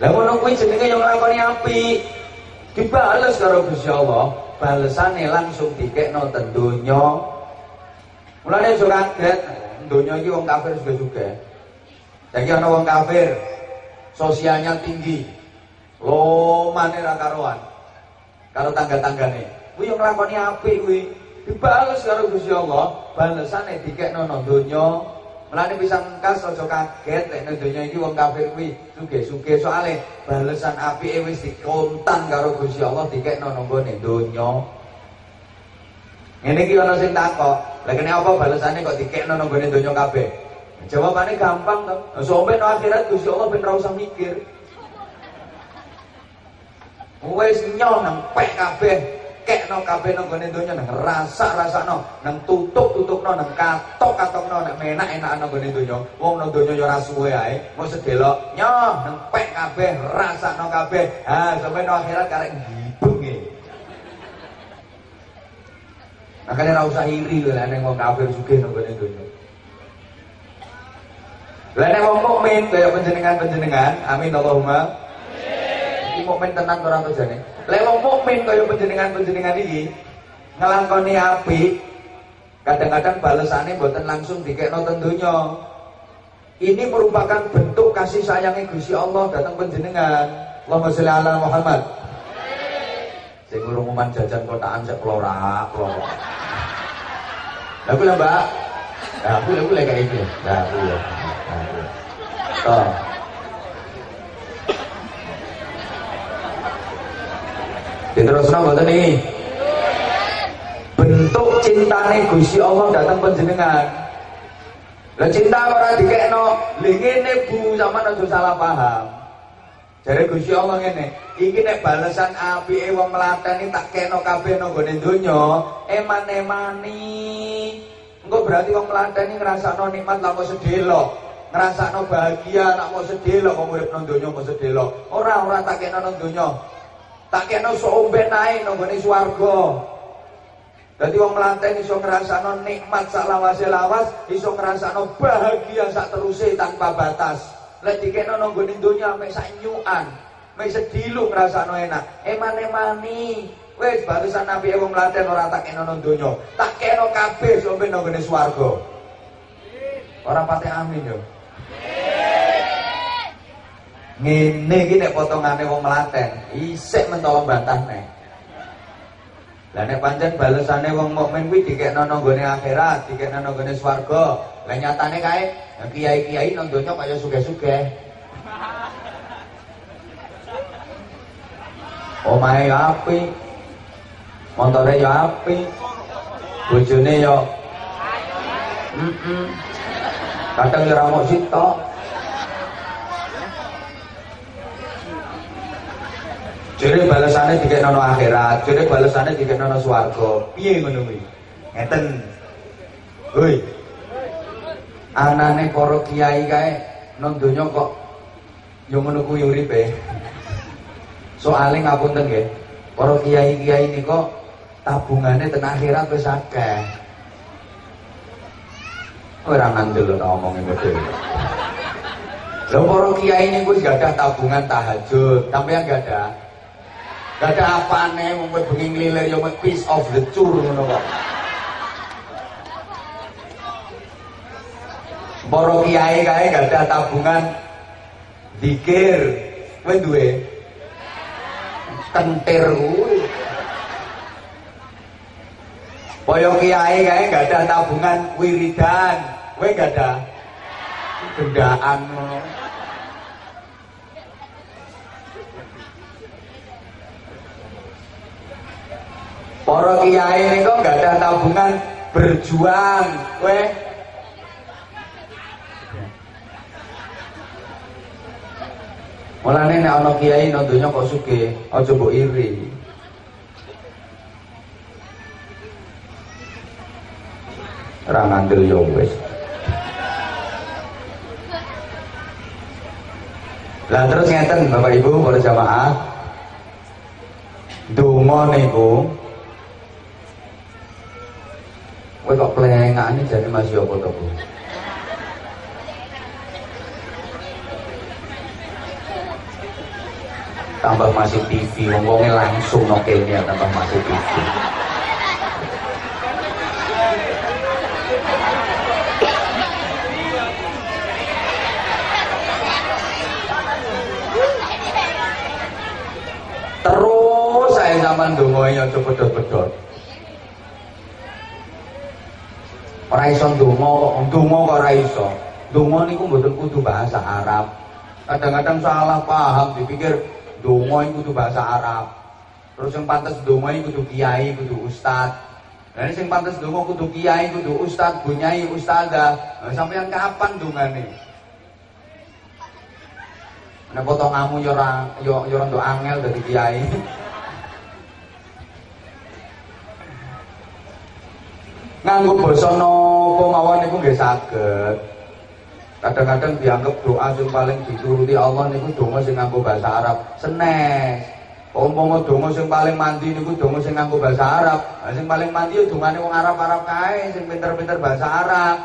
Lah ngono kuwi jenenge yo nglakoni apik. Dibales karo Gusti Allah, balesane langsung dikekno ten donya. Mulane aja kaget, donya iki wong kafir juga-juga. Saiki ana wong kafir, sosialnya tinggi. Lomane ra karuan. Karo tangga-tanggane. Kuwi yo nglakoni apik kuwi. Dibales karo Gusti Allah, balesane dikekno nang donya. Mulane bisa engkas aja kaget lek nang donya iki wong kafir kuwi sugih-sugih soalé balesan apike wis dikontan karo Gusti Allah dikekno nang gone donya. Ngene iki ana sing takok, lha kene apa balesane kok dikekno nang gone donya kabeh? Jawabannya gampang to. Sampai no akhirat Gusti Allah ben ora usah mikir. Wis nyoh nang pek kabeh kekno kabeh nang gone donya nang rasa-rasakno, nang tutuk-tutukno, nang katok-katokno nek menak-enak nang gone donya. Wong nang donya ya suwe ae, mau sedelok nyoh nang pek kabeh, rasakno kabeh. Ha, sampe nang akhirat karek ngibenge. Makanya ora usah iri lho nek wong kafir sugih nang gone donya. Lah nek wong mukmin kaya panjenengan-panjenengan, amin Allahumma. Mukmin tenan ora to jane. Lek wong mukmin kaya panjenengan-panjenengan iki ngelangkoni api kadang-kadang balesane mboten langsung dikekno ten donya. Ini merupakan bentuk kasih sayangnya Gusti Allah datang panjenengan. Allahumma sholli ala Muhammad. Sing umuman jajan kotaan sek plorak, plorak. Lah kula Mbak. Lah aku lek lek kayak iki. Lah aku ya. Toh. Diterusno mboten niki. Bentuk cintane Gusti Allah datang panjenengan. Lah cinta ora dikekno, lha ngene Bu, sampean aja salah paham. Jare Gusti Allah ngene, iki nek balesan apike wong mlateni tak kekno kabeh nang gone donya, eman-emani. Engko berarti wong mlateni ngrasakno nikmat lan sedelok. Ngrasakno bahagia nak mau sedelok wong urip nang donya mau sedelok. Ora ora tak kekno nang. Tak kena seomben naik nang gone swarga. Dadi wong melaten iso ngrasakno nikmat sak lawas-lawas, iso ngrasakno bahagia sak teruse tanpa batas. Lek dikene nang gone donya mek sak nyukan, mek sedilu ngrasakno enak. Eman-emani. Wis barusan nabi wong melaten ora tak kena nang. Tak kena kabeh sampe nang gone swarga. Ora pate amin yo. Ngene iki nek potongane wong melaten, isik mentolo bantah nek. Lah nek pancen balesane wong mukmin kuwi dikekno nang gone akhirat, dikekno nang gone swarga. Lah nyatane kae kiai-kiai nang donya kaya sugih-sugih. Omahe ya api. Montore ya api. Bojone ya Heeh. Kadang ya ora mok sitok. Jere balesane dikekno nang akhirat, jere balesane dikekno swarga. Piye ngono kuwi? Ngeten. Hoi. Anane para kiai kae nang donya kok yo ngono kuwi uripe. Soale ngapunten nggih. Para kiai-kiai nika tabungane ten akhirat wis akeh. Ora ngandel ora omongin model. Lho para kiai niku wis gadah tabungan tahajud, sampeyan gadah. Gak ada apane wong kowe bengi nglilir ya piece of the cur ngono kok. Para kiai kae gak ada tabungan zikir. Kowe duwe? Kentir kuwi. Kiai kae gak ada tabungan wiridan. Kowe gak ada? Gendaan ngono. Para kiai niku enggak ada tabungan berjuang, kowe Mulane nek ana kiai nang kok sugih, aja mbok iri. Ora ngandel yo wis. Lah terus ngeten Bapak Ibu para jamaah. Niku Kowe kok plengane jane masih apa to, Bu? tambah masih TV ngomongnya langsung nokelnya tambah masih TV zaman dongonya coba pedot-pedot. Ora iso ndonga ndonga kok ora iso. Ndonga niku mboten kudu bahasa Arab. Kadang-kadang salah paham dipikir donga iku kudu bahasa Arab. Terus yang pantas donga iku kudu kiai kudu ustad. Dan yang pantas donga kudu kiai kudu ustad bunyai ustazah. Nah, sampeyan kapan dongane Nek potonganmu yo ora yo yo ora angel dadi kiai. nganggo basa napa mawon niku nggih. Kadang-kadang dianggap doa sing paling dituruti Allah niku donga sing nganggo bahasa Arab. Senes. Umpama donga sing paling mandi niku donga sing nganggo bahasa Arab. Nah, sing paling mandi yo dongane wong Arab-Arab kae sing pinter-pinter bahasa Arab.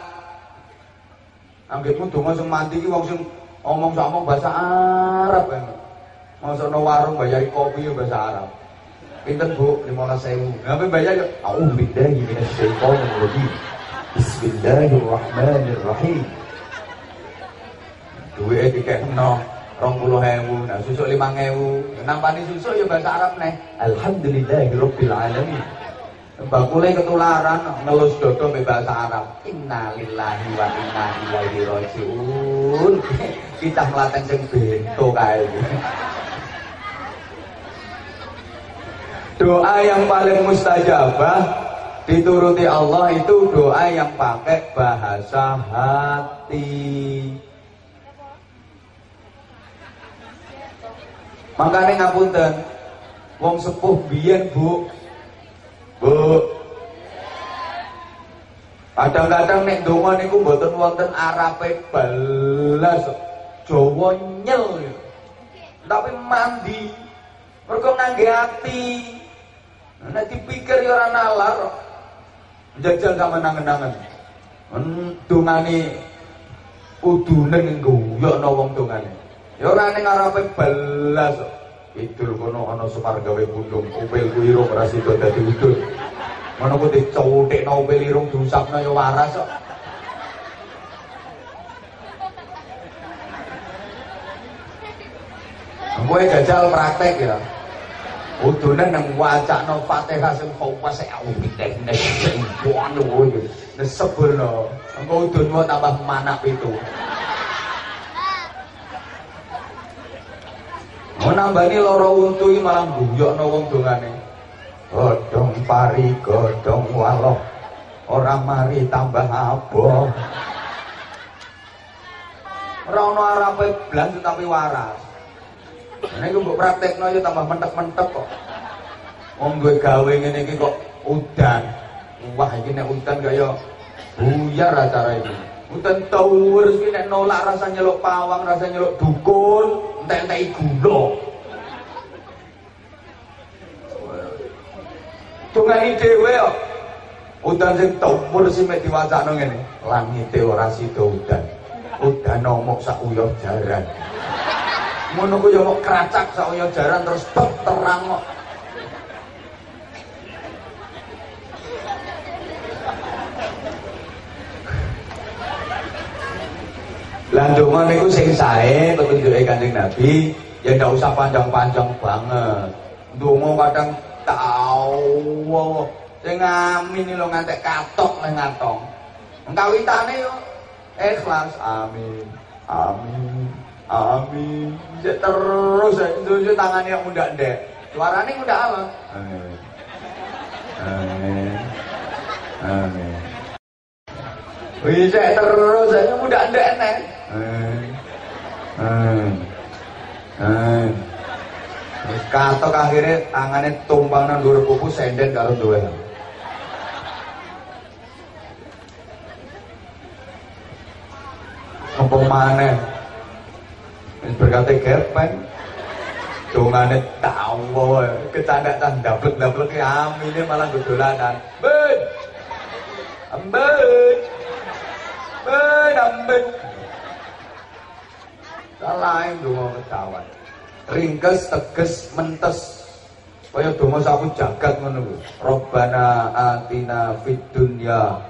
Anggitmu donga sing mandi ki wong sing omong omong bahasa Arab kan. Masuk warung bayari kopi yo bahasa Arab. Pinten Bu, 15.000. Ngapain bayar ya? A'udzu billahi minasyaitonir rajim. Bismillahirrahmanirrahim. Duwe dikekno 20.000, nah susuk 5.000. Nampani susuk ya bahasa Arab neh. Alhamdulillahirabbil alamin. Bakule ketularan ngelus dodo me bahasa Arab. Innalillahi wa inna ilaihi rajiun. Kita ngelaten sing bento kae doa yang paling mustajabah dituruti Allah itu doa yang pakai bahasa hati. Makanya ngapunten wong sepuh biyen bu. Bu. Kadang-kadang nek donga niku mboten wonten arape balas Jawa nyel tapi mandi mergo ngangge ati Nek dipikir ya ora nalar. Jajal sama nangen-nangen. Dungane udune ngguyokno wong dungane. Ya ora ning ngarepe belas. Idul kono ana separ gawe bundung upil ku irung ora sida dadi udul. Ngono ku dicuthikno upil irung diusapno ya waras kok. Kowe jajal praktek ya. Udune nang wacana Fatihah sing fawwas a'udzu billahi minasyaitonir rajim. Nesebulno. Engko udunmu tambah manak itu. Mau nambani loro untu iki malah guyokno wong dongane. Godhong pari godhong waloh. Ora mari tambah aboh. Ora ono arape tapi waras. Ini gue mbok praktekno ya tambah mentek-mentek kok. Wong gue gawe ngene iki kok udan. Wah iki nek udan gak ya buyar acara ini. Udan tower iki nek nolak rasa nyeluk pawang, rasa nyeluk dukun, entek-enteki gula. Tungani dhewe kok. Udan sing tower sih mek diwacana ngene. Langite ora sida udan. Udan nomok sak uyah jaran ngono ku ya mau keracak saya jaran terus tok terang kok Lah ndonga niku sing sae petunjuke Kanjeng Nabi ya ndak usah panjang-panjang banget. Ndonga kadang tau sing amin lho ngantek katok nang ngatong. Kawitane yo ikhlas amin. Amin. Amin. Terus itu tangannya yang muda ndek. Suaranya muda apa? Amin. Amin. Amin. Wih, terus aja muda ndek nek. Amin. Amin. Amin. Katok akhirnya tangannya tumpang nang dhuwur pupu senden karo duwe. Apa maneh? Berkata gepen dongane tawa kecandakan dapet dapet ke amine malah gedolanan ben ben ben amben salah donga ketawan ringkes teges mentes kaya donga sapu jagat kuwi Rabbana atina fid dunya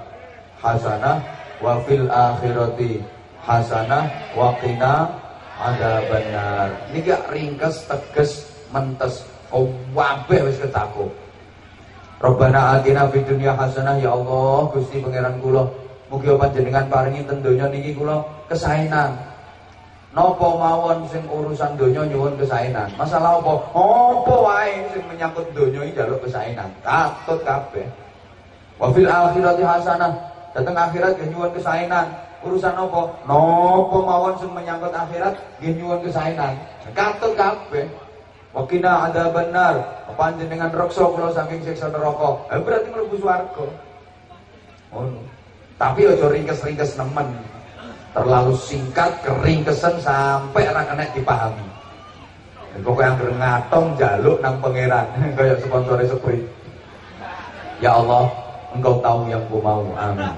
hasanah wa fil akhirati hasanah wa qina adzabannar niki ringkes teges mentes kabeh wis ketakup Rabbana atina fid dunya hasanah ya Allah Gusti pangeran kula mugi panjenengan paringi ten donya niki kula kesaenan Nopo mawon sing urusan donya nyuwun kesaenan. Masalah apa? Apa wae sing menyangkut donya iki njaluk kesaenan. Katut kabeh. Wa fil akhirati hasanah. Dateng akhirat nggih nyuwun kesaenan. Urusan apa? Nopo mawon sing menyangkut akhirat nggih nyuwun kesaenan. Katut kabeh. Wa kina adzabannar. Panjenengan reksa kula saking siksa neraka. Eh berarti mlebu swarga. Ngono. Tapi aja ringkes-ringkes nemen terlalu singkat kering kesen sampai anak anak dipahami pokoknya yang ngatong jaluk nang pangeran kayak sponsornya seperti ya Allah engkau tahu yang ku mau amin